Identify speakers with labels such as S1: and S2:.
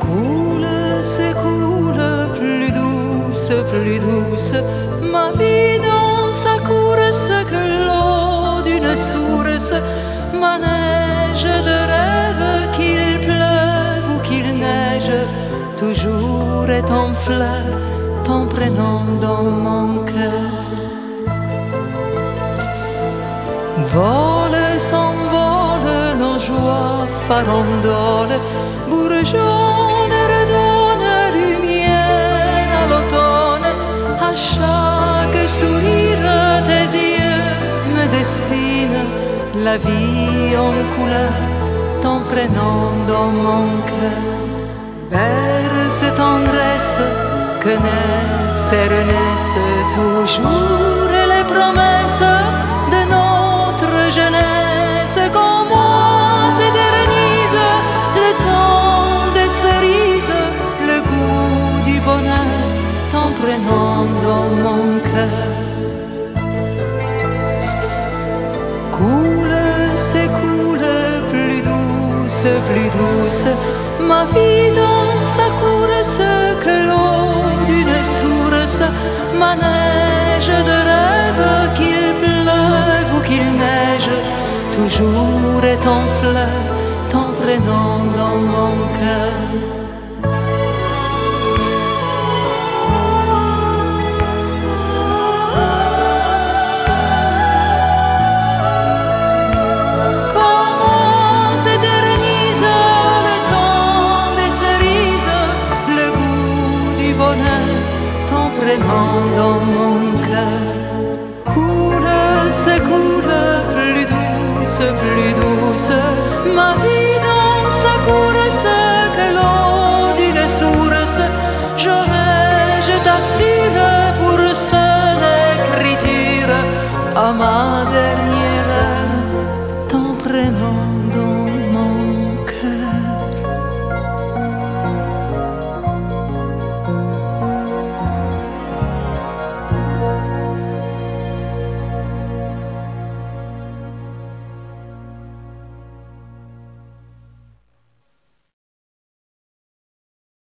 S1: Coule, s'écoule, plus douce, plus douce, ma vie dans sa course que l'eau d'une source, ma neige de rêve, qu'il pleuve ou qu'il neige, toujours est en fleur, ton prénom dans mon cœur. Vole, s'envole, nos joies farandoles, bourgeois. Chaque sourire, tes yeux me dessinent la vie en couleur, ton prénom dans mon cœur. Berce tendresse que naissent et renaissent toujours cœur. Coule, s'écoule, plus douce, plus douce, ma vie dans sa course que l'eau d'une source, ma neige de rêve qu'il pleuve ou qu'il neige, toujours est en fleur ton prénom dans mon cœur. vraiment dans mon cœur. Coule, s'écoule, plus douce, plus douce, ma vie dans sa course, que l'eau d'une source. J'aurai, je t'assure, pour seule écriture, à